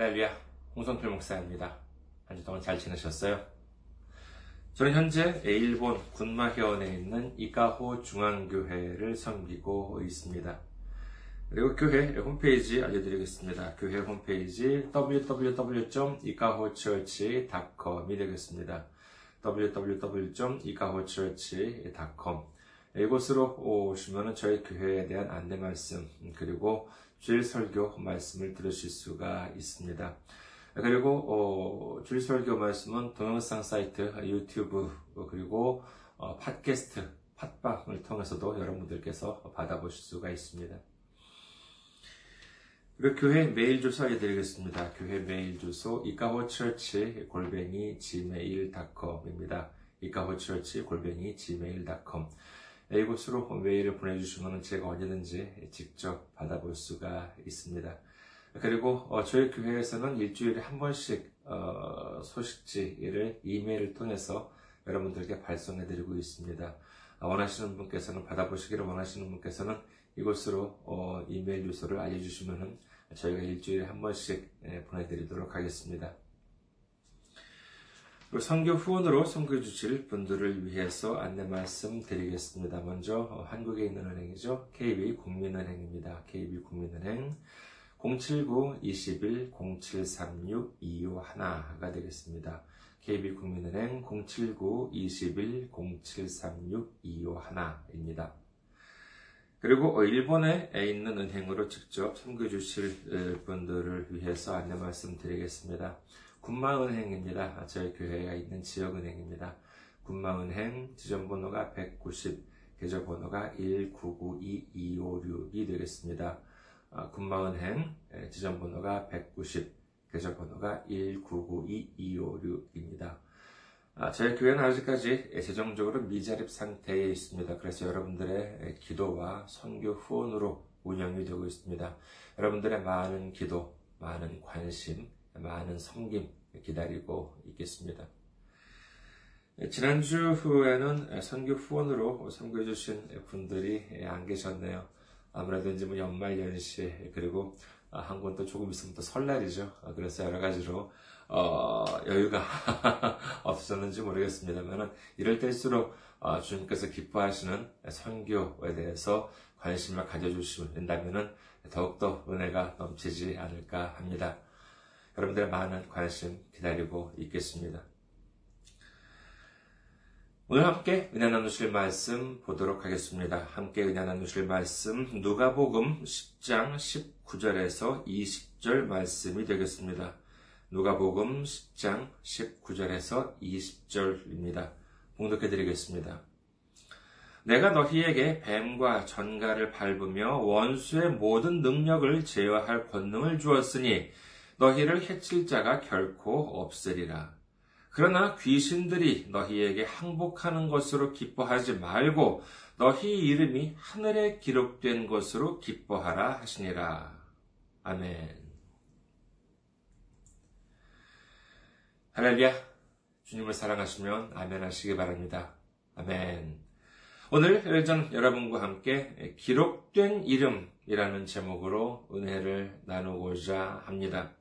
할렐루야, 홍성필 목사입니다. 한 주 동안 잘 지내셨어요? 저는 현재 일본 군마현에 있는 이카호 중앙교회를 섬기고 있습니다. 그리고 교회 홈페이지 알려드리겠습니다. 교회 홈페이지 www.ikahochurch.com이 되겠습니다. www.ikahochurch.com 이곳으로 오시면 저희 교회에 대한 안내 말씀 그리고 주일 설교 말씀을 들으실 수가 있습니다. 그리고 어, 주일 설교 말씀은 동영상 사이트, 유튜브 그리고 어, 팟캐스트, 팟빵을 통해서도 여러분들께서 받아보실 수가 있습니다. 그리고 교회 메일 주소 알려드리겠습니다. 교회 메일 주소 이카호처치 골뱅이 gmail.com입니다. 이카호처치 골뱅이 gmail.com 이곳으로 메일을 보내주시면 제가 언제든지 직접 받아볼 수가 있습니다. 그리고 어, 저희 교회에서는 일주일에 한 번씩 어, 소식지를 이메일을 통해서 여러분들께 발송해드리고 있습니다. 아, 원하시는 분께서는 받아보시기를 원하시는 분께서는 이곳으로 어, 이메일 주소를 알려주시면 저희가 일주일에 한 번씩 예, 보내드리도록 하겠습니다. 선교 후원으로 선교해 주실 분들을 위해서 안내 말씀 드리겠습니다. 먼저 어, 한국에 있는 은행이죠. KB 국민은행입니다. KB 국민은행 079-21-0736-251가 되겠습니다. KB 국민은행 079-21-0736-251입니다. 그리고 어, 일본에 있는 은행으로 직접 섬겨 주실 분들을 위해서 안내 말씀 드리겠습니다. 군마은행입니다. 저희 교회가 있는 지역은행입니다. 군마은행 지점번호가 190, 계좌번호가 1992256이 되겠습니다. 아, 군마은행 지점번호가 190, 계좌번호가 1992256입니다. 아, 저희 교회는 아직까지 재정적으로 미자립 상태에 있습니다. 그래서 여러분들의 기도와 선교 후원으로 운영이 되고 있습니다. 여러분들의 많은 기도, 많은 관심, 많은 섬김 기다리고 있겠습니다. 지난주 후에는 선교 후원으로 섬겨 주신 분들이 안 계셨네요. 아무래도 이제 뭐 연말 연시 그리고 한권또 조금 있으면 또 설날이죠. 그래서 여러 가지로 어, 여유가 없었는지 모르겠습니다만 이럴 때일수록 어, 주님께서 기뻐하시는 선교에 대해서 관심을 가져주신다면 더욱더 은혜가 넘치지 않을까 합니다. 여러분들의 많은 관심 기다리고 있겠습니다. 오늘 함께 은혜 나누실 말씀 보도록 하겠습니다. 함께 은혜 나누실 말씀 누가복음 10장 19절에서 20절 말씀이 되겠습니다. 누가복음 10장 19절에서 20절입니다. 봉독해 드리겠습니다. 내가 너희에게 뱀과 전갈을 밟으며 원수의 모든 능력을 제어할 권능을 주었으니 너희를 해칠 자가 결코 없으리라. 그러나 귀신들이 너희에게 항복하는 것으로 기뻐하지 말고 너희 이름이 하늘에 기록된 것으로 기뻐하라 하시니라. 아멘. 할렐루야. 주님을 사랑하시면 아멘 하시기 바랍니다. 아멘. 오늘 전 여러분과 함께 기록된 이름이라는 제목으로 은혜를 나누고자 합니다.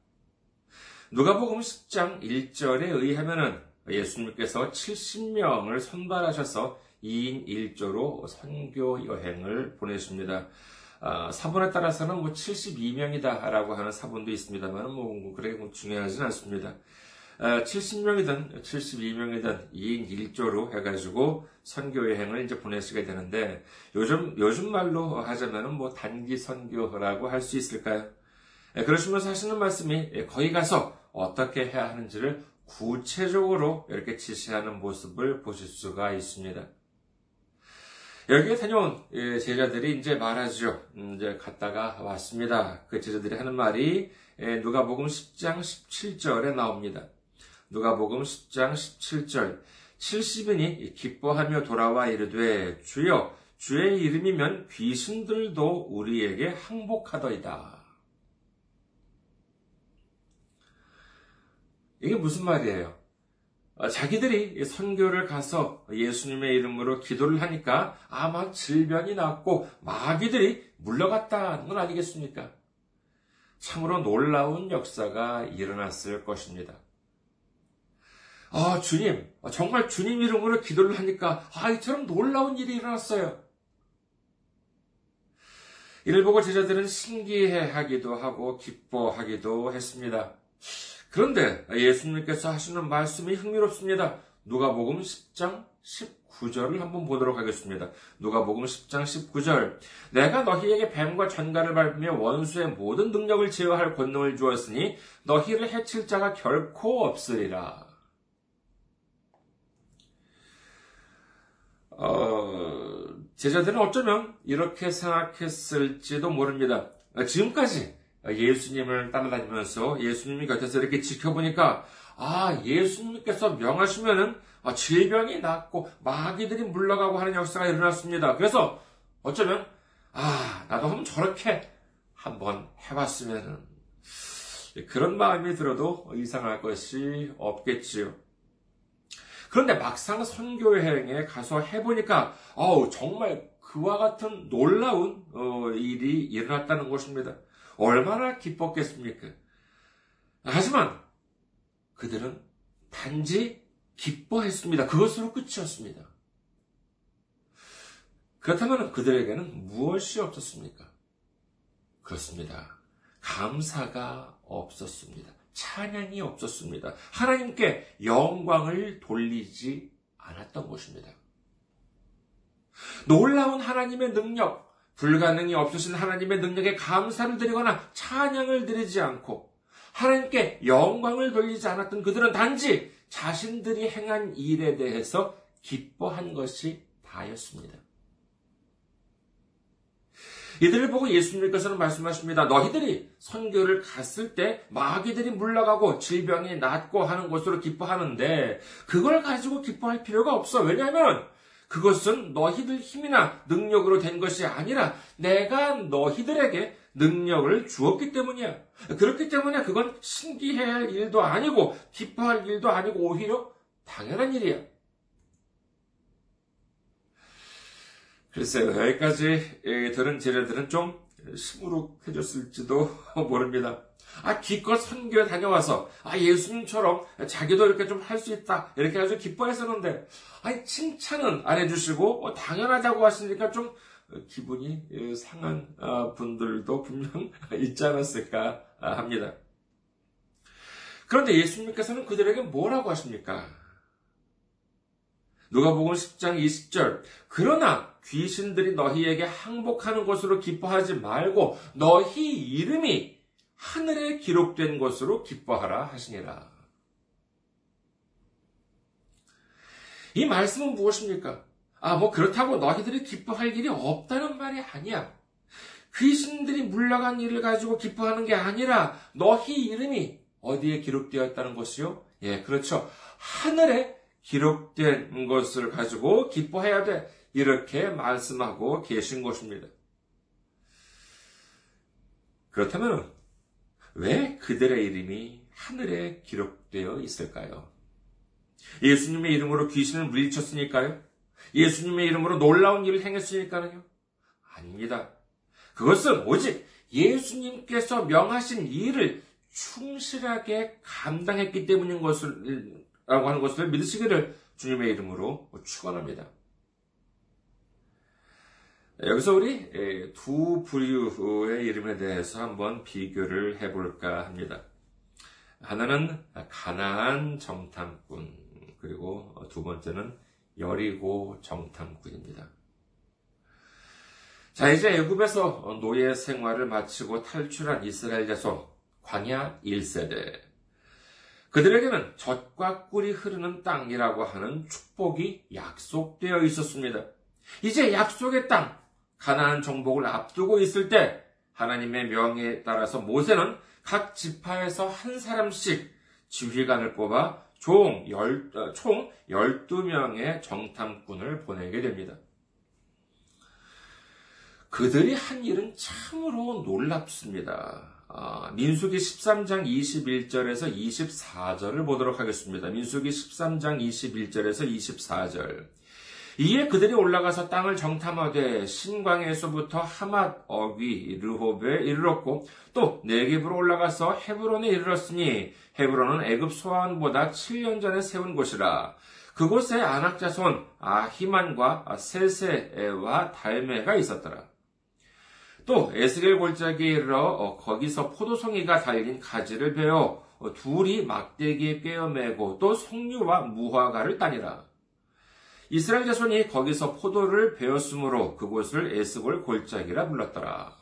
누가복음 10장 1절에 의하면은 예수님께서 70명을 선발하셔서 2인 1조로 선교 여행을 보내십니다. 아, 사본에 따라서는 뭐 72명이다라고 하는 사본도 있습니다만 뭐 그래 뭐 중요하진 않습니다. 아, 70명이든 72명이든 2인 1조로 해가지고 선교 여행을 이제 보내시게 되는데 요즘 요즘 말로 하자면은 뭐 단기 선교라고 할 수 있을까요? 예, 그러시면서 하시는 말씀이 예, 거기 가서 어떻게 해야 하는지를 구체적으로 이렇게 지시하는 모습을 보실 수가 있습니다. 여기에 다녀온 예, 제자들이 이제 말하죠. 음, 이제 갔다가 왔습니다. 그 제자들이 하는 말이 누가복음 10장 17절에 나옵니다. 누가복음 10장 17절 70인이 기뻐하며 돌아와 이르되 주여 주의 이름이면 귀신들도 우리에게 항복하더이다. 이게 무슨 말이에요? 어, 자기들이 선교를 가서 예수님의 이름으로 기도를 하니까 아마 질병이 났고 마귀들이 물러갔다는 건 아니겠습니까? 참으로 놀라운 역사가 일어났을 것입니다. 아, 주님, 정말 주님 이름으로 기도를 하니까, 아, 이처럼 놀라운 일이 일어났어요. 이를 보고 제자들은 신기해 하기도 하고, 기뻐하기도 했습니다. 그런데 예수님께서 하시는 말씀이 흥미롭습니다. 누가복음 10장 19절을 한번 보도록 하겠습니다. 누가복음 10장 19절. 내가 너희에게 뱀과 전갈을 밟으며 원수의 모든 능력을 제어할 권능을 주었으니 너희를 해칠 자가 결코 없으리라. 어, 제자들은 어쩌면 이렇게 생각했을지도 모릅니다. 지금까지 예수님을 따라다니면서 예수님이 곁에서 이렇게 지켜보니까 아 예수님께서 명하시면은 질병이 낫고 마귀들이 물러가고 하는 역사가 일어났습니다. 그래서 어쩌면 아 나도 한번 저렇게 한번 해봤으면은 그런 마음이 들어도 이상할 것이 없겠지요. 그런데 막상 선교 여행에 가서 해보니까 어우 정말 그와 같은 놀라운 어, 일이 일어났다는 것입니다. 얼마나 기뻤겠습니까? 하지만 그들은 단지 기뻐했습니다. 그것으로 끝이었습니다. 그렇다면 그들에게는 무엇이 없었습니까? 그렇습니다. 감사가 없었습니다. 찬양이 없었습니다. 하나님께 영광을 돌리지 않았던 것입니다. 놀라운 하나님의 능력, 불가능이 없으신 하나님의 능력에 감사를 드리거나 찬양을 드리지 않고 하나님께 영광을 돌리지 않았던 그들은 단지 자신들이 행한 일에 대해서 기뻐한 것이 다였습니다. 이들을 보고 예수님께서는 말씀하십니다. 너희들이 선교를 갔을 때 마귀들이 물러가고 질병이 낫고 하는 것으로 기뻐하는데 그걸 가지고 기뻐할 필요가 없어. 왜냐하면 그것은 너희들 힘이나 능력으로 된 것이 아니라 내가 너희들에게 능력을 주었기 때문이야. 그렇기 때문에 그건 신기해야 할 일도 아니고 기뻐할 일도 아니고 오히려 당연한 일이야. 글쎄요, 여기까지 들은 지뢰들은 좀 시무룩해졌을지도 모릅니다. 아, 기껏 선교에 다녀와서, 아, 예수님처럼 자기도 이렇게 좀 할 수 있다. 이렇게 아주 기뻐했었는데, 아니, 칭찬은 안 해주시고, 어, 당연하다고 하시니까 좀 기분이 상한 아, 분들도 분명 있지 않았을까 합니다. 그런데 예수님께서는 그들에게 뭐라고 하십니까? 누가복음 10장 20절. 그러나 귀신들이 너희에게 항복하는 것으로 기뻐하지 말고 너희 이름이 하늘에 기록된 것으로 기뻐하라 하시니라. 이 말씀은 무엇입니까? 아, 뭐 그렇다고 너희들이 기뻐할 일이 없다는 말이 아니야. 귀신들이 물러간 일을 가지고 기뻐하는 게 아니라 너희 이름이 어디에 기록되었다는 것이요? 예, 그렇죠. 하늘에 기록된 것을 가지고 기뻐해야 돼. 이렇게 말씀하고 계신 것입니다. 그렇다면 왜 그들의 이름이 하늘에 기록되어 있을까요? 예수님의 이름으로 귀신을 물리쳤으니까요? 예수님의 이름으로 놀라운 일을 행했으니까요? 아닙니다. 그것은 오직 예수님께서 명하신 일을 충실하게 감당했기 때문인 것을, 라고 하는 것을 믿으시기를 주님의 이름으로 축원합니다. 여기서 우리 두 부류의 이름에 대해서 한번 비교를 해볼까 합니다. 하나는 가나안 정탐꾼, 그리고 두 번째는 여리고 정탐꾼입니다. 자, 이제 애굽에서 노예 생활을 마치고 탈출한 이스라엘 자손, 광야 1세대. 그들에게는 젖과 꿀이 흐르는 땅이라고 하는 축복이 약속되어 있었습니다. 이제 약속의 땅, 가나안 정복을 앞두고 있을 때 하나님의 명에 따라서 모세는 각 지파에서 한 사람씩 지휘관을 뽑아 총, 열, 어, 총 12명의 정탐꾼을 보내게 됩니다. 그들이 한 일은 참으로 놀랍습니다. 아, 민수기 13장 21절에서 24절을 보도록 하겠습니다. 민수기 13장 21절에서 24절. 이에 그들이 올라가서 땅을 정탐하되 신광에서부터 하맛 어귀 르홉에 이르렀고 또 네겝으로 올라가서 헤브론에 이르렀으니 헤브론은 애굽 소아원보다 7년 전에 세운 곳이라 그곳에 안악자손 아히만과 세세와 달메가 있었더라. 또 에스겔 골짜기에 이르러 어, 거기서 포도송이가 달린 가지를 베어 어, 둘이 막대기에 꿰어매고 또 석류와 무화과를 따니라. 이스라엘 자손이 거기서 포도를 베었으므로 그곳을 에스골 골짜기라 불렀더라.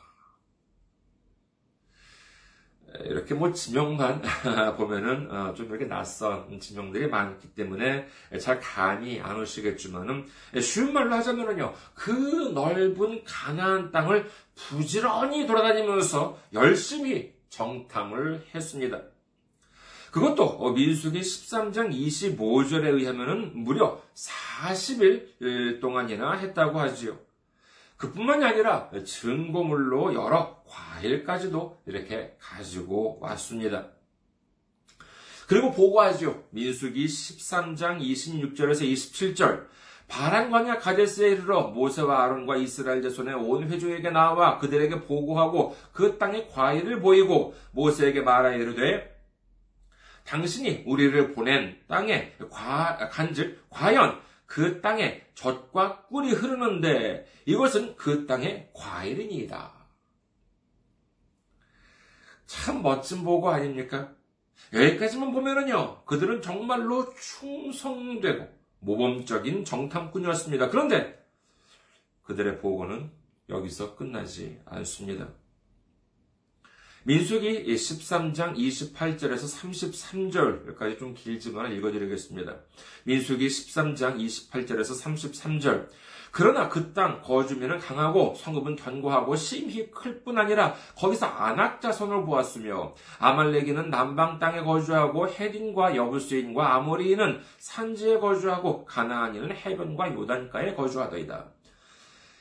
이렇게 뭐 지명만 보면은 어, 좀 이렇게 낯선 지명들이 많기 때문에 잘 감이 안 오시겠지만은 쉬운 말로 하자면은요 그 넓은 가나안 땅을 부지런히 돌아다니면서 열심히 정탐을 했습니다. 그것도 민수기 13장 25절에 의하면은 무려 40일 동안이나 했다고 하지요. 그뿐만이 아니라 증거물로 여러 과일까지도 이렇게 가지고 왔습니다. 그리고 보고하죠. 민수기 13장 26절에서 27절. 바란 광야 가데스에 이르러 모세와 아론과 이스라엘 자손의 온 회중에게 나와 그들에게 보고하고 그 땅의 과일을 보이고 모세에게 말하 이르되 당신이 우리를 보낸 땅에 간즉 과연 그 땅에 젖과 꿀이 흐르는데 이것은 그 땅의 과일이니이다. 참 멋진 보고 아닙니까? 여기까지만 보면은요, 그들은 정말로 충성되고 모범적인 정탐꾼이었습니다. 그런데 그들의 보고는 여기서 끝나지 않습니다. 민수기 13장 28절에서 33절까지 좀 길지만 읽어드리겠습니다. 민수기 13장 28절에서 33절. 그러나 그 땅 거주민은 강하고 성읍은 견고하고 심히 클 뿐 아니라 거기서 안악자손을 보았으며 아말레기는 남방 땅에 거주하고 헤딘과 여부스인과 아모리인은 산지에 거주하고 가나안인은 해변과 요단가에 거주하더이다.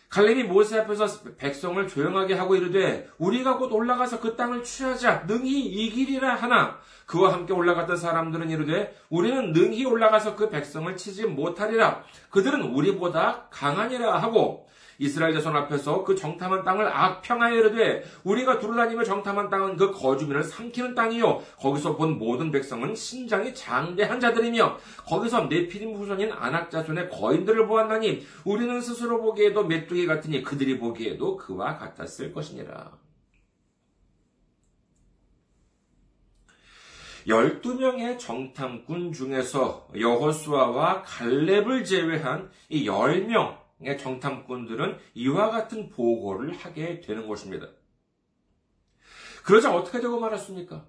갈렙이 모세 앞에서 백성을 조용하게 하고 이르되 우리가 곧 올라가서 그 땅을 취하자. 능히 이기리라 하나. 그와 함께 올라갔던 사람들은 이르되 우리는 능히 올라가서 그 백성을 치지 못하리라. 그들은 우리보다 강하니라 하고 이스라엘 자손 앞에서 그 정탐한 땅을 악평하여 이르되 우리가 두루다니며 정탐한 땅은 그 거주민을 삼키는 땅이요 거기서 본 모든 백성은 신장이 장대한 자들이며 거기서 네피림 후손인 안악 자손의 거인들을 보았나니 우리는 스스로 보기에도 메뚜기 같으니 그들이 보기에도 그와 같았을 것이니라. 12명의 정탐꾼 중에서 여호수아와 갈렙을 제외한 이 10명 정탐꾼들은 이와 같은 보고를 하게 되는 것입니다. 그러자 어떻게 되고 말았습니까?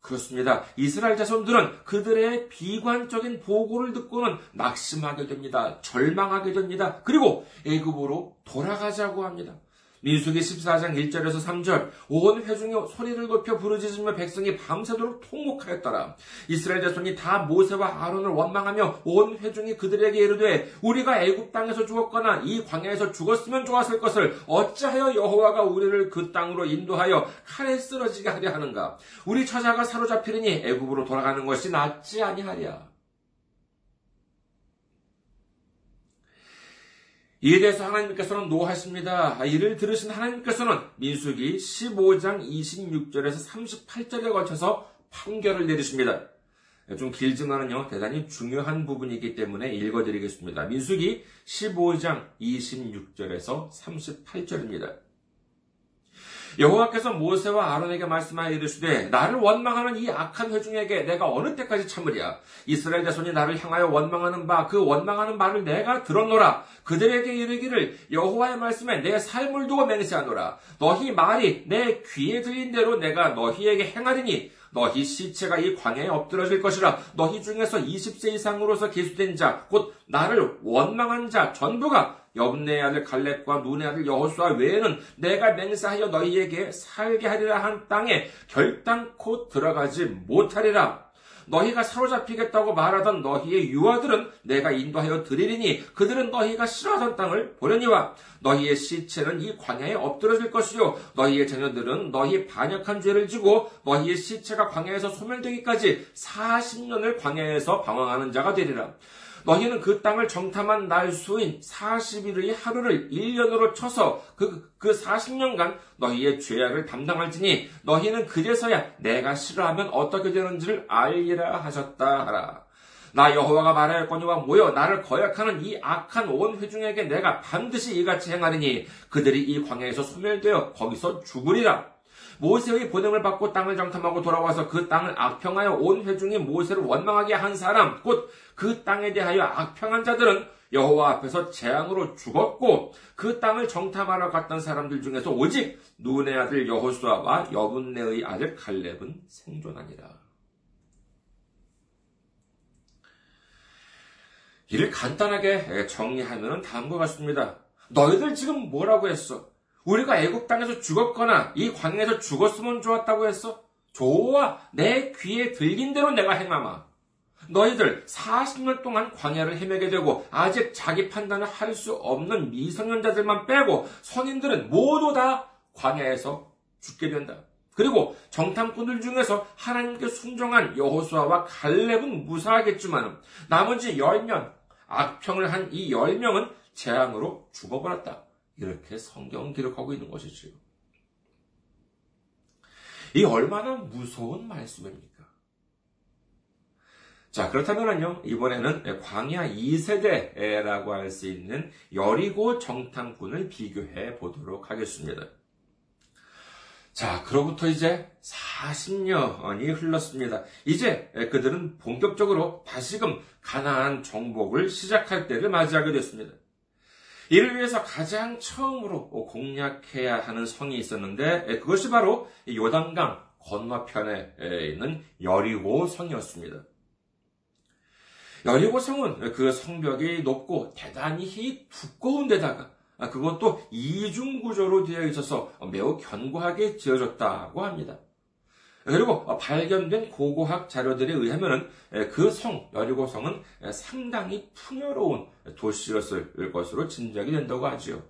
그렇습니다. 이스라엘 자손들은 그들의 비관적인 보고를 듣고는 낙심하게 됩니다. 절망하게 됩니다. 그리고 애굽으로 돌아가자고 합니다. 민수기 14장 1절에서 3절 온 회중이 소리를 높여 부르짖으며 백성이 밤새도록 통곡하였더라. 이스라엘 자손이 다 모세와 아론을 원망하며 온 회중이 그들에게 이르되 우리가 애굽 땅에서 죽었거나 이 광야에서 죽었으면 좋았을 것을 어찌하여 여호와가 우리를 그 땅으로 인도하여 칼에 쓰러지게 하려 하는가? 우리 처자가 사로잡히리니 애굽으로 돌아가는 것이 낫지 아니하랴. 이에 대해서 하나님께서는 노하십니다. 이를 들으신 하나님께서는 민수기 15장 26절에서 38절에 거쳐서 판결을 내리십니다. 좀 길지만은 요, 대단히 중요한 부분이기 때문에 읽어드리겠습니다. 민수기 15장 26절에서 38절입니다. 여호와께서 모세와 아론에게 말씀하여 이르시되 나를 원망하는 이 악한 회중에게 내가 어느 때까지 참으랴? 이스라엘 자손이 나를 향하여 원망하는 바 그 원망하는 말을 내가 들었노라. 그들에게 이르기를 여호와의 말씀에 내 삶을 두고 맹세하노라. 너희 말이 내 귀에 들린 대로 내가 너희에게 행하리니 너희 시체가 이 광야에 엎드러질 것이라. 너희 중에서 20세 이상으로서 계수된 자 곧 나를 원망한 자 전부가 여분네 아들 갈렙과 눈의 아들 여호수아 외에는 내가 맹세하여 너희에게 살게 하리라 한 땅에 결단코 들어가지 못하리라. 너희가 사로잡히겠다고 말하던 너희의 유아들은 내가 인도하여 드리리니 그들은 너희가 싫어하던 땅을 보려니와 너희의 시체는 이 광야에 엎드러질 것이요 너희의 자녀들은 너희 반역한 죄를 지고 너희의 시체가 광야에서 소멸되기까지 40년을 광야에서 방황하는 자가 되리라. 너희는 그 땅을 정탐한 날 수인 40일의 하루를 1년으로 쳐서 그, 그 40년간 너희의 죄악을 담당할지니 너희는 그제서야 내가 싫어하면 어떻게 되는지를 알리라 하셨다 하라. 나 여호와가 말하였거니와 모여 나를 거역하는 이 악한 온 회중에게 내가 반드시 이같이 행하리니 그들이 이 광야에서 소멸되어 거기서 죽으리라. 모세의 보냄을 받고 땅을 정탐하고 돌아와서 그 땅을 악평하여 온 회중이 모세를 원망하게 한 사람, 곧 그 땅에 대하여 악평한 자들은 여호와 앞에서 재앙으로 죽었고 그 땅을 정탐하러 갔던 사람들 중에서 오직 눈의 아들 여호수아와 여분네의 아들 갈렙은 생존하니라. 이를 간단하게 정리하면 다음과 같습니다. 너희들 지금 뭐라고 했어? 우리가 애국 땅에서 죽었거나 이 광야에서 죽었으면 좋았다고 했어? 좋아, 내 귀에 들린 대로 내가 행하마. 너희들 40년 동안 광야를 헤매게 되고 아직 자기 판단을 할 수 없는 미성년자들만 빼고 성인들은 모두 다 광야에서 죽게 된다. 그리고 정탐꾼들 중에서 하나님께 순종한 여호수아와 갈렙은 무사하겠지만 나머지 10명, 악평을 한 이 10명은 재앙으로 죽어버렸다. 이렇게 성경은 기록하고 있는 것이지요. 이 얼마나 무서운 말씀입니까? 자, 그렇다면요, 이번에는 광야 2세대라고 할 수 있는 여리고 정탐꾼을 비교해 보도록 하겠습니다. 자, 그로부터 이제 40년이 흘렀습니다. 이제 그들은 본격적으로 다시금 가나안 정복을 시작할 때를 맞이하게 됐습니다. 이를 위해서 가장 처음으로 공략해야 하는 성이 있었는데 그것이 바로 요단강 건너편에 있는 여리고 성이었습니다. 여리고 성은 그 성벽이 높고 대단히 두꺼운 데다가 그것도 이중 구조로 되어 있어서 매우 견고하게 지어졌다고 합니다. 그리고 발견된 고고학 자료들에 의하면 그 성, 여리고성은 상당히 풍요로운 도시였을 것으로 짐작이 된다고 하지요.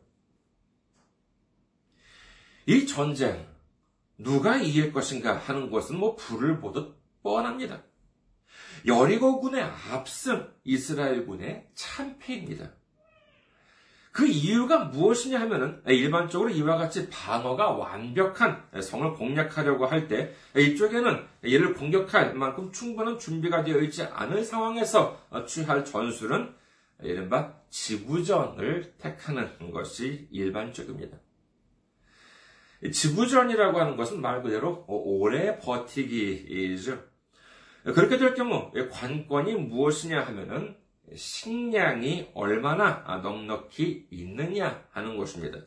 이 전쟁, 누가 이길 것인가 하는 것은 뭐 불을 보듯 뻔합니다. 여리고군의 압승, 이스라엘군의 참패입니다. 그 이유가 무엇이냐 하면은 일반적으로 이와 같이 방어가 완벽한 성을 공략하려고 할 때 이쪽에는 이를 공격할 만큼 충분한 준비가 되어 있지 않은 상황에서 취할 전술은 이른바 지구전을 택하는 것이 일반적입니다. 지구전이라고 하는 것은 말 그대로 오래 버티기이죠. 그렇게 될 경우 관건이 무엇이냐 하면은 식량이 얼마나 넉넉히 있느냐 하는 것입니다.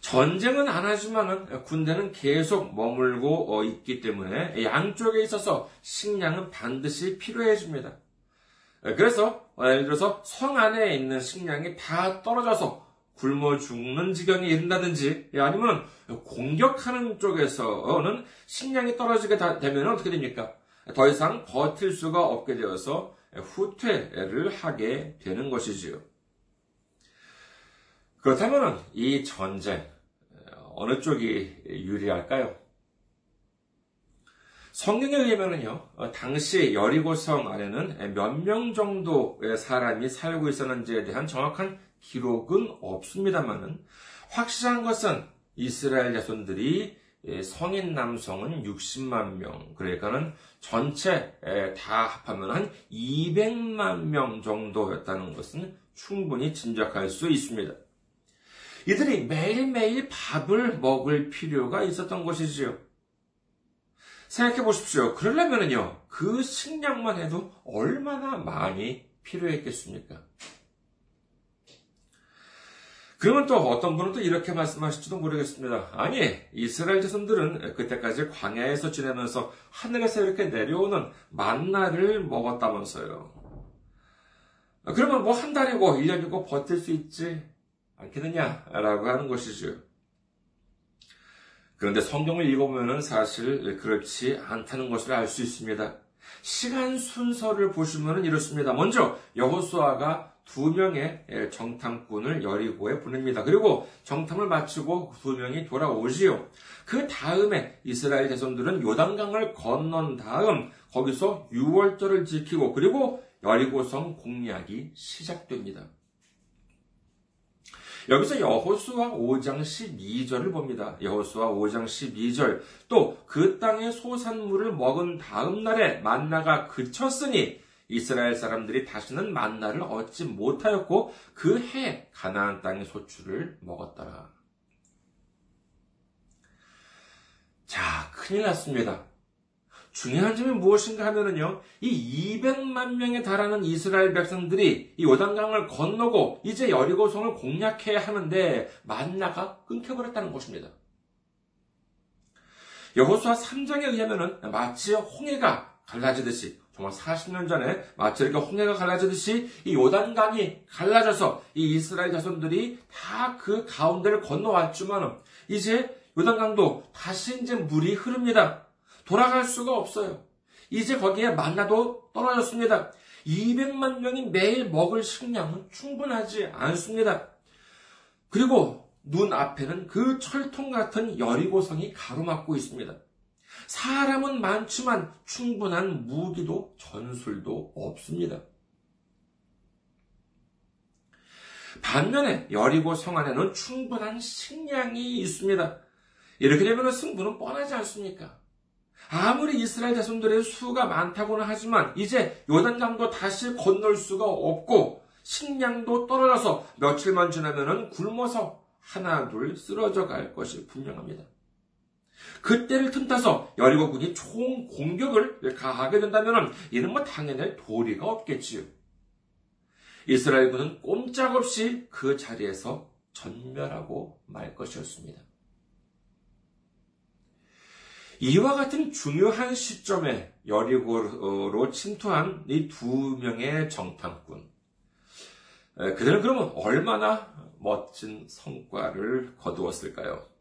전쟁은 안 하지만은 군대는 계속 머물고 어, 있기 때문에 양쪽에 있어서 식량은 반드시 필요해집니다. 그래서 어, 예를 들어서 성 안에 있는 식량이 다 떨어져서 굶어 죽는 지경이 이른다든지 아니면 공격하는 쪽에서는 식량이 떨어지게 되면 어떻게 됩니까? 더 이상 버틸 수가 없게 되어서 후퇴를 하게 되는 것이지요. 그렇다면 이 전쟁 어느 쪽이 유리할까요? 성경에 의하면요, 당시 여리고성 안에는 몇 명 정도의 사람이 살고 있었는지에 대한 정확한 기록은 없습니다만은 확실한 것은 이스라엘 자손들이 성인 남성은 60만 명, 그러니까는 전체 다 합하면 한 200만 명 정도였다는 것은 충분히 짐작할 수 있습니다. 이들이 매일매일 밥을 먹을 필요가 있었던 것이지요. 생각해 보십시오. 그러려면요, 그 식량만 해도 얼마나 많이 필요했겠습니까? 그러면 또 어떤 분은 또 이렇게 말씀하실지도 모르겠습니다. 아니, 이스라엘 자손들은 그때까지 광야에서 지내면서 하늘에서 이렇게 내려오는 만나를 먹었다면서요. 그러면 뭐 한 달이고 1년이고 버틸 수 있지 않겠느냐? 라고 하는 것이죠. 그런데 성경을 읽어보면 사실 그렇지 않다는 것을 알 수 있습니다. 시간 순서를 보시면 이렇습니다. 먼저 여호수아가 두 명의 정탐꾼을 여리고에 보냅니다. 그리고 정탐을 마치고 두 명이 돌아오지요. 그 다음에 이스라엘 자손들은 요단강을 건넌 다음 거기서 6월절을 지키고 그리고 여리고성 공략이 시작됩니다. 여기서 여호수아 5장 12절을 봅니다. 여호수아 5장 12절 또 그 땅의 소산물을 먹은 다음 날에 만나가 그쳤으니 이스라엘 사람들이 다시는 만나를 얻지 못하였고 그 해 가나안 땅의 소출을 먹었더라. 자, 큰일 났습니다. 중요한 점이 무엇인가 하면은요, 이 200만 명에 달하는 이스라엘 백성들이 이 요단강을 건너고 이제 여리고성을 공략해야 하는데 만나가 끊겨버렸다는 것입니다. 여호수아 3장에 의하면은 마치 홍해가 갈라지듯이 정말 40년 전에 마치 이렇게 홍해가 갈라지듯이 이 요단강이 갈라져서 이 이스라엘 자손들이 다 그 가운데를 건너왔지만은 이제 요단강도 다시 이제 물이 흐릅니다. 돌아갈 수가 없어요. 이제 거기에 만나도 떨어졌습니다. 200만 명이 매일 먹을 식량은 충분하지 않습니다. 그리고 눈 앞에는 그 철통 같은 여리고성이 가로막고 있습니다. 사람은 많지만 충분한 무기도 전술도 없습니다. 반면에 여리고 성 안에는 충분한 식량이 있습니다. 이렇게 되면 승부는 뻔하지 않습니까? 아무리 이스라엘 자손들의 수가 많다고는 하지만 이제 요단강도 다시 건널 수가 없고 식량도 떨어져서 며칠만 지나면 굶어서 하나 둘 쓰러져 갈 것이 분명합니다. 그때를 틈타서 여리고군이 총 공격을 가하게 된다면 이는 뭐 당연히 도리가 없겠지요. 이스라엘군은 꼼짝없이 그 자리에서 전멸하고 말 것이었습니다. 이와 같은 중요한 시점에 여리고로 침투한 이 두 명의 정탐꾼. 그들은 그러면 얼마나 멋진 성과를 거두었을까요?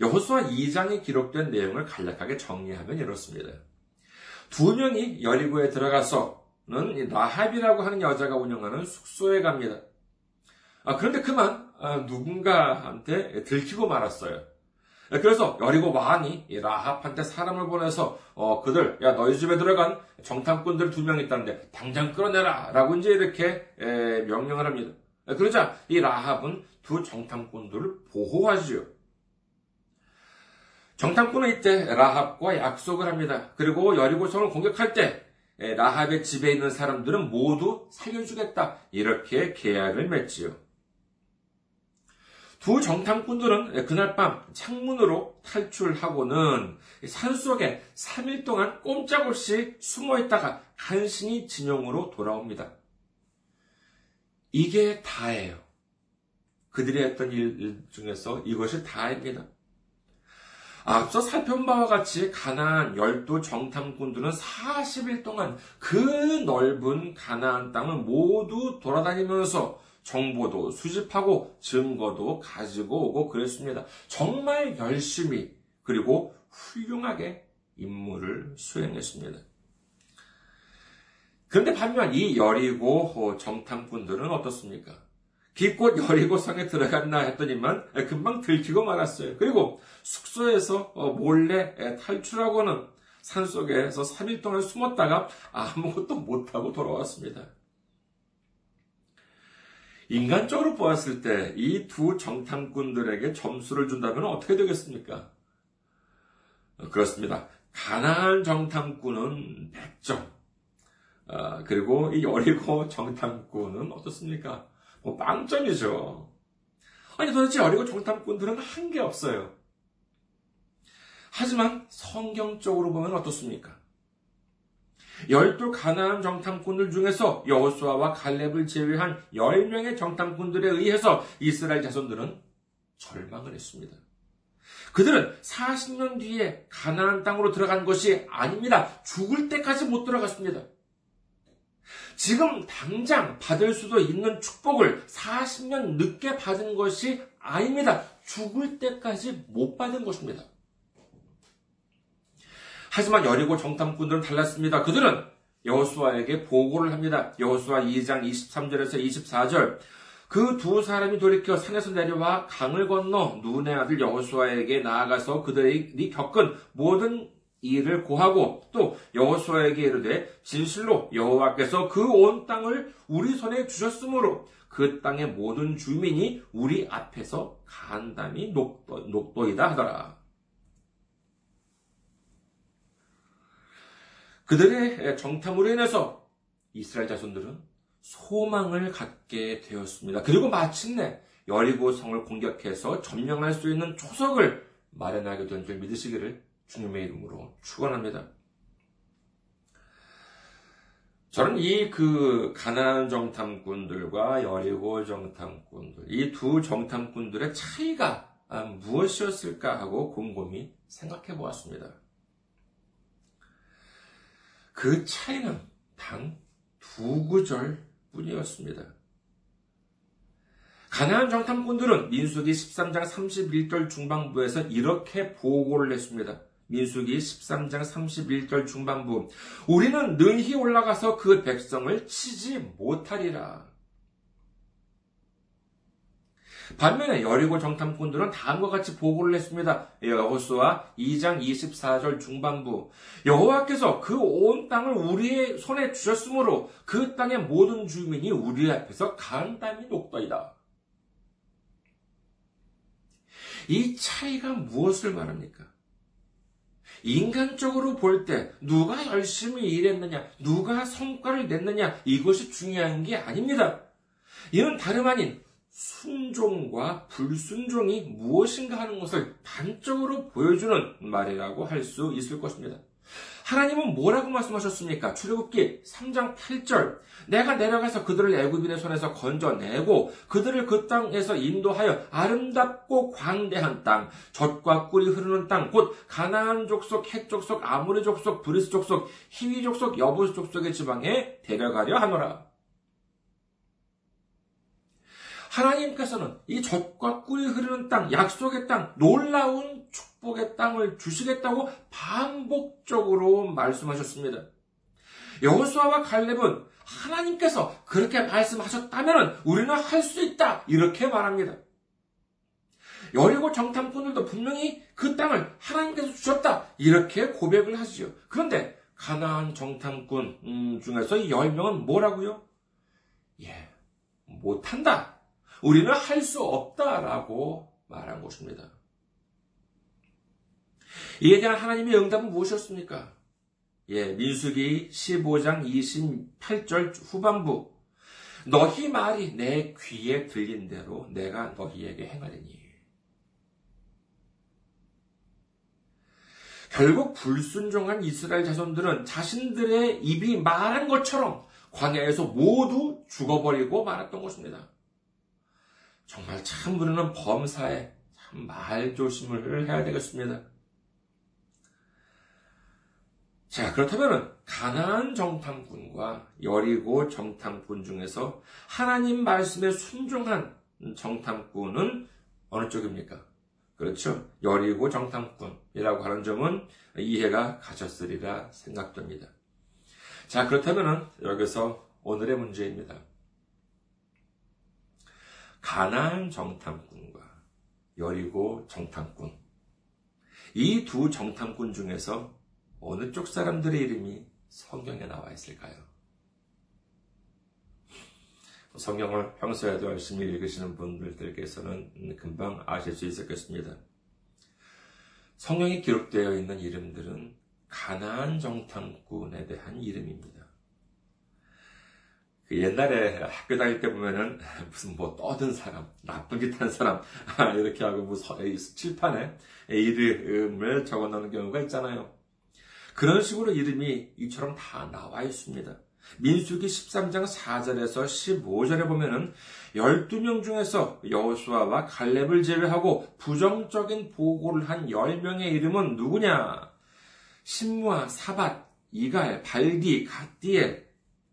여호수아 2장에 기록된 내용을 간략하게 정리하면 이렇습니다. 두 명이 여리고에 들어가서는 라합이라고 하는 여자가 운영하는 숙소에 갑니다. 아, 그런데 그만 아, 누군가한테 들키고 말았어요. 그래서 여리고 왕이 라합한테 사람을 보내서 어, 그들 야 너희 집에 들어간 정탐꾼들 두 명 있다는데 당장 끌어내라라고 이제 이렇게 에, 명령을 합니다. 그러자 이 라합은 두 정탐꾼들을 보호하지요. 정탐꾼은 이때 라합과 약속을 합니다. 그리고 여리고성을 공격할 때 라합의 집에 있는 사람들은 모두 살려주겠다. 이렇게 계약을 맺지요. 두 정탐꾼들은 그날 밤 창문으로 탈출하고는 산속에 3일 동안 꼼짝없이 숨어 있다가 간신히 진영으로 돌아옵니다. 이게 다예요. 그들이 했던 일 중에서 이것이 다입니다. 앞서 살펴본 바와 같이 가나안 열두 정탐꾼들은 40일 동안 그 넓은 가나안 땅을 모두 돌아다니면서 정보도 수집하고 증거도 가지고 오고 그랬습니다. 정말 열심히 그리고 훌륭하게 임무를 수행했습니다. 그런데 반면 이 여리고 정탐꾼들은 어떻습니까? 기껏 여리고 성에 들어갔나 했더니만 금방 들키고 말았어요. 그리고 숙소에서 어, 몰래 탈출하고는 산속에서 3일 동안 숨었다가 아무것도 못하고 돌아왔습니다. 인간적으로 보았을 때 이 두 정탐꾼들에게 점수를 준다면 어떻게 되겠습니까? 그렇습니다. 가난한 정탐꾼은 100점. 아, 그리고 이 여리고 정탐꾼은 어떻습니까? 뭐 빵점이죠. 아니 도대체 어리고 정탐꾼들은 한 게 없어요. 하지만 성경적으로 보면 어떻습니까? 열두 가나안 정탐꾼들 중에서 여호수아와 갈렙을 제외한 10명의 정탐꾼들에 의해서 이스라엘 자손들은 절망을 했습니다. 그들은 40년 뒤에 가나안 땅으로 들어간 것이 아닙니다. 죽을 때까지 못 들어갔습니다. 지금 당장 받을 수도 있는 축복을 40년 늦게 받은 것이 아닙니다. 죽을 때까지 못 받은 것입니다. 하지만 여리고 정탐꾼들은 달랐습니다. 그들은 여호수아에게 보고를 합니다. 여호수아 2장 23절에서 24절. 그 두 사람이 돌이켜 산에서 내려와 강을 건너 눈의 아들 여호수아에게 나아가서 그들이 겪은 모든 이를 고하고 또 여호수아에게 이르되 진실로 여호와께서 그 온 땅을 우리 손에 주셨으므로 그 땅의 모든 주민이 우리 앞에서 간담이 녹도, 녹도이다 하더라. 그들의 정탐으로 인해서 이스라엘 자손들은 소망을 갖게 되었습니다. 그리고 마침내 여리고 성을 공격해서 점령할 수 있는 초석을 마련하게 된 줄 믿으시기를 주님의 이름으로 축원합니다. 저는 이 그 가나안 정탐꾼들과 여리고 정탐꾼들 이 두 정탐꾼들의 차이가 아, 무엇이었을까 하고 곰곰이 생각해 보았습니다. 그 차이는 단 두 구절 뿐이었습니다. 가나안 정탐꾼들은 민수기 13장 31절 중반부에서 이렇게 보고를 했습니다. 민수기 13장 31절 중반부. 우리는 능히 올라가서 그 백성을 치지 못하리라. 반면에 여리고 정탐꾼들은 다음과 같이 보고를 했습니다. 여호수아 2장 24절 중반부. 여호와께서 그 온 땅을 우리의 손에 주셨으므로 그 땅의 모든 주민이 우리 앞에서 간담이 녹더이다. 이 차이가 무엇을 말합니까? 인간적으로 볼 때 누가 열심히 일했느냐, 누가 성과를 냈느냐, 이것이 중요한 게 아닙니다. 이는 다름 아닌 순종과 불순종이 무엇인가 하는 것을 단적으로 보여주는 말이라고 할 수 있을 것입니다. 하나님은 뭐라고 말씀하셨습니까? 출애굽기 3장 8절. 내가 내려가서 그들을 애굽인의 손에서 건져내고 그들을 그 땅에서 인도하여 아름답고 광대한 땅, 젖과 꿀이 흐르는 땅, 곧 가나안 족속, 헷 족속, 아모리 족속, 브리스 족속, 히위 족속, 여부스 족속의 지방에 데려가려 하노라. 하나님께서는 이 젖과 꿀이 흐르는 땅, 약속의 땅, 놀라운 축복의 땅을 주시겠다고 반복적으로 말씀하셨습니다. 여호수아와 갈렙은 하나님께서 그렇게 말씀하셨다면 우리는 할 수 있다 이렇게 말합니다. 여리고 정탐꾼들도 분명히 그 땅을 하나님께서 주셨다 이렇게 고백을 하시죠. 그런데 가나안 정탐꾼 음, 중에서 이 10명은 뭐라고요? 예, 못한다. 우리는 할 수 없다라고 말한 것입니다. 이에 대한 하나님의 응답은 무엇이었습니까? 예, 민수기 15장 28절 후반부. 너희 말이 내 귀에 들린 대로 내가 너희에게 행하리니. 결국 불순종한 이스라엘 자손들은 자신들의 입이 말한 것처럼 광야에서 모두 죽어버리고 말았던 것입니다. 정말 참 우리는 범사에 참 말조심을 해야 되겠습니다. 자, 그렇다면 가나안 정탐꾼과 여리고 정탐꾼 중에서 하나님 말씀에 순종한 정탐꾼은 어느 쪽입니까? 그렇죠. 여리고 정탐꾼이라고 하는 점은 이해가 가셨으리라 생각됩니다. 자, 그렇다면 여기서 오늘의 문제입니다. 가나안 정탐꾼과 여리고 정탐꾼. 이 두 정탐꾼 중에서 어느 쪽 사람들의 이름이 성경에 나와 있을까요? 성경을 평소에도 열심히 읽으시는 분들께서는 금방 아실 수 있었겠습니다. 성경에 기록되어 있는 이름들은 가나안 정탐꾼에 대한 이름입니다. 그 옛날에 학교 다닐 때 보면은 무슨 뭐 떠든 사람, 짓한 사람 이렇게 하고 뭐 칠판에 이름을 적어 놓는 경우가 있잖아요. 그런 식으로 이름이 이처럼 다 나와 있습니다. 민수기 13장 4절에서 15절에 보면은 12명 중에서 여호수아와 갈렙을 제외하고 부정적인 보고를 한 10명의 이름은 누구냐? 신무아, 사밧, 이갈, 발디, 갓디엘,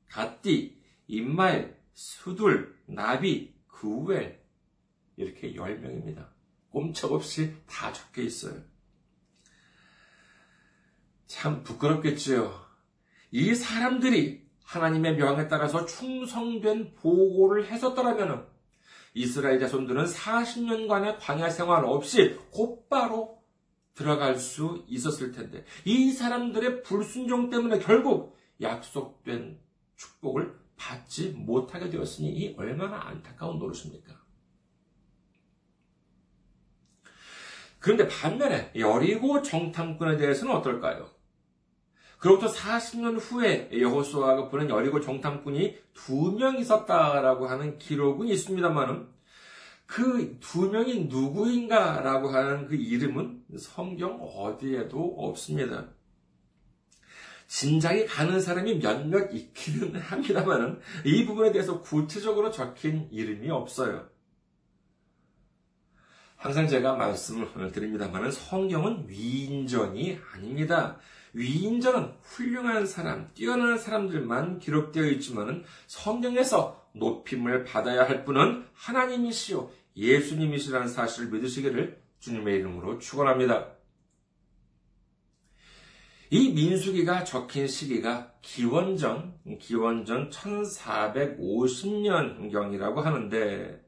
갓디, 임마엘, 수둘, 나비, 그우엘 이렇게 10명입니다. 꼼짝없이 다 적혀 있어요. 참 부끄럽겠지요. 이 사람들이 하나님의 명에 따라서 충성된 보고를 했었더라면 이스라엘 자손들은 40년간의 광야 생활 없이 곧바로 들어갈 수 있었을 텐데 이 사람들의 불순종 때문에 결국 약속된 축복을 받지 못하게 되었으니 이 얼마나 안타까운 노릇입니까? 그런데 반면에 여리고 정탐꾼에 대해서는 어떨까요? 그로부터 40년 후에 여호수아가 보낸 여리고 정탐꾼이 두 명 있었다라고 하는 기록은 있습니다만은 그 두 명이 누구인가라고 하는 그 이름은 성경 어디에도 없습니다. 진작에 가는 사람이 몇몇 있기는 합니다만은 이 부분에 대해서 구체적으로 적힌 이름이 없어요. 항상 제가 말씀을 드립니다만은 성경은 위인전이 아닙니다. 위인전은 훌륭한 사람, 뛰어난 사람들만 기록되어 있지만은 성경에서 높임을 받아야 할 분은 하나님이시요 예수님이시라는 사실을 믿으시기를 주님의 이름으로 축원합니다. 이 민수기가 적힌 시기가 기원전 기원전 1450년경이라고 하는데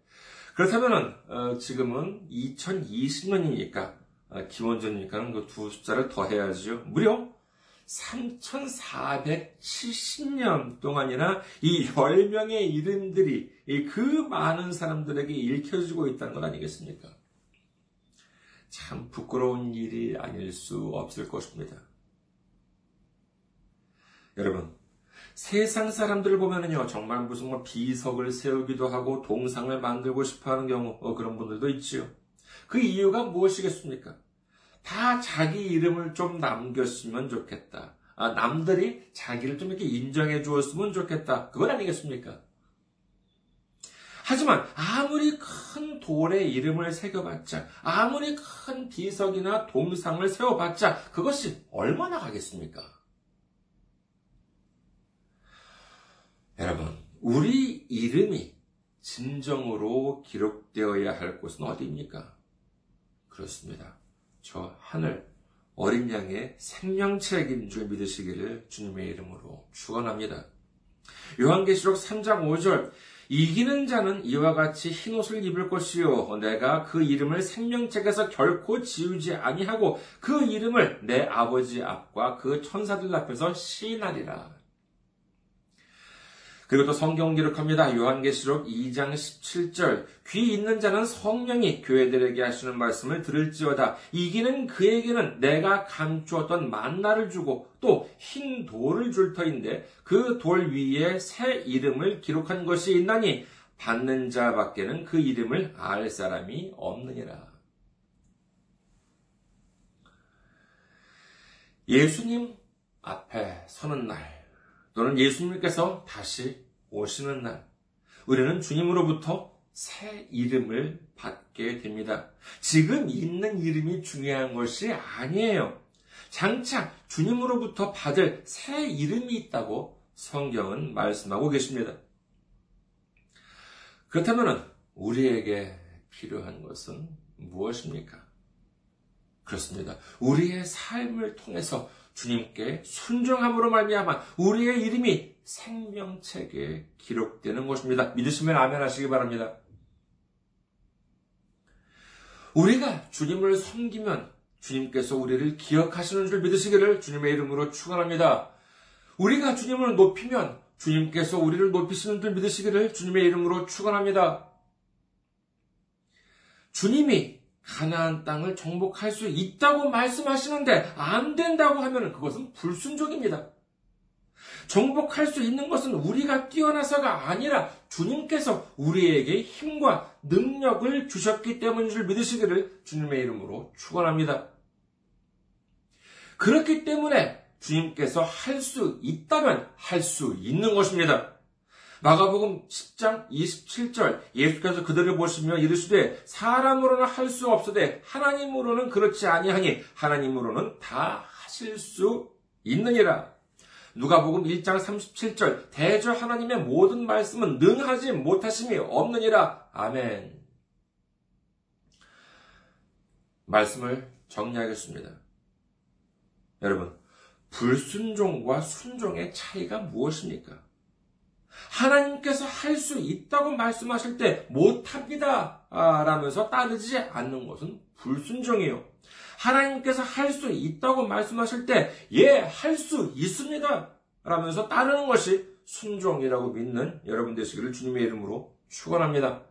그렇다면은 어, 지금은 2020년이니까 어, 기원전이니까는 그두 숫자를 더해야죠. 무려 3470년 동안이나 이 10명의 이름들이 그 많은 사람들에게 읽혀지고 있다는 것 아니겠습니까? 참 부끄러운 일이 아닐 수 없을 것입니다. 여러분, 세상 사람들을 보면은요, 정말 무슨 뭐 비석을 세우기도 하고 동상을 만들고 싶어 하는 경우, 어, 그런 분들도 있지요. 그 이유가 무엇이겠습니까? 다 자기 이름을 좀 남겼으면 좋겠다. 아, 남들이 자기를 좀 이렇게 인정해 주었으면 좋겠다. 그건 아니겠습니까? 하지만 아무리 큰 돌에 이름을 새겨봤자, 아무리 큰 비석이나 동상을 세워봤자 그것이 얼마나 가겠습니까? 여러분, 우리 이름이 진정으로 기록되어야 할 곳은 어디입니까? 그렇습니다. 저 하늘 어린 양의 생명책인 줄 믿으시기를 주님의 이름으로 축원합니다. 요한계시록 3장 5절 이기는 자는 이와 같이 흰 옷을 입을 것이요 내가 그 이름을 생명책에서 결코 지우지 아니하고 그 이름을 내 아버지 앞과 그 천사들 앞에서 시인하리라. 그리고 또 성경 기록합니다. 요한계시록 2장 17절. 귀 있는 자는 성령이 교회들에게 하시는 말씀을 들을지어다. 이기는 그에게는 내가 감추었던 만나를 주고 또 흰 돌을 줄 터인데 그 돌 위에 새 이름을 기록한 것이 있나니 받는 자 밖에는 그 이름을 알 사람이 없느니라. 예수님 앞에 서는 날, 또는 예수님께서 다시 오시는 날, 우리는 주님으로부터 새 이름을 받게 됩니다. 지금 있는 이름이 중요한 것이 아니에요. 장차 주님으로부터 받을 새 이름이 있다고 성경은 말씀하고 계십니다. 그렇다면 우리에게 필요한 것은 무엇입니까? 그렇습니다. 우리의 삶을 통해서 주님께 순종함으로 말미암아 우리의 이름이 생명책에 기록되는 것입니다. 믿으시면 아멘 하시기 바랍니다. 우리가 주님을 섬기면 주님께서 우리를 기억하시는 줄 믿으시기를 주님의 이름으로 축원합니다. 우리가 주님을 높이면 주님께서 우리를 높이시는 줄 믿으시기를 주님의 이름으로 축원합니다. 주님이 가나안 땅을 정복할 수 있다고 말씀하시는데 안 된다고 하면 그것은 불순종입니다. 정복할 수 있는 것은 우리가 뛰어나서가 아니라 주님께서 우리에게 힘과 능력을 주셨기 때문인 줄 믿으시기를 주님의 이름으로 축원합니다. 그렇기 때문에 주님께서 할 수 있다면 할 수 있는 것입니다. 마가복음 10장 27절 예수께서 그들을 보시며 이르시되 사람으로는 할 수 없으되 하나님으로는 그렇지 아니하니 하나님으로는 다 하실 수 있느니라. 누가복음 1장 37절 대저 하나님의 모든 말씀은 능하지 못하심이 없느니라. 아멘. 말씀을 정리하겠습니다. 여러분, 불순종과 순종의 차이가 무엇입니까? 하나님께서 할 수 있다고 말씀하실 때 못합니다. 라면서 따르지 않는 것은 불순종이에요. 하나님께서 할 수 있다고 말씀하실 때, 예, 할 수 있습니다. 라면서 따르는 것이 순종이라고 믿는 여러분 되시기를 주님의 이름으로 축원합니다.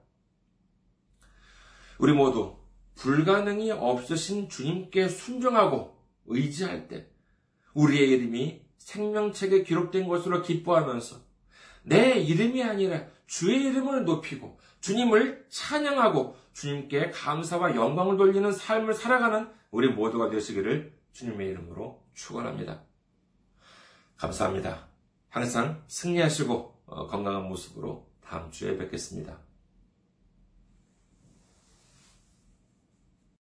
우리 모두 불가능이 없으신 주님께 순종하고 의지할 때 우리의 이름이 생명책에 기록된 것으로 기뻐하면서 내 이름이 아니라 주의 이름을 높이고 주님을 찬양하고 주님께 감사와 영광을 돌리는 삶을 살아가는 우리 모두가 되시기를 주님의 이름으로 축원합니다. 감사합니다. 항상 승리하시고 어, 건강한 모습으로 다음 주에 뵙겠습니다.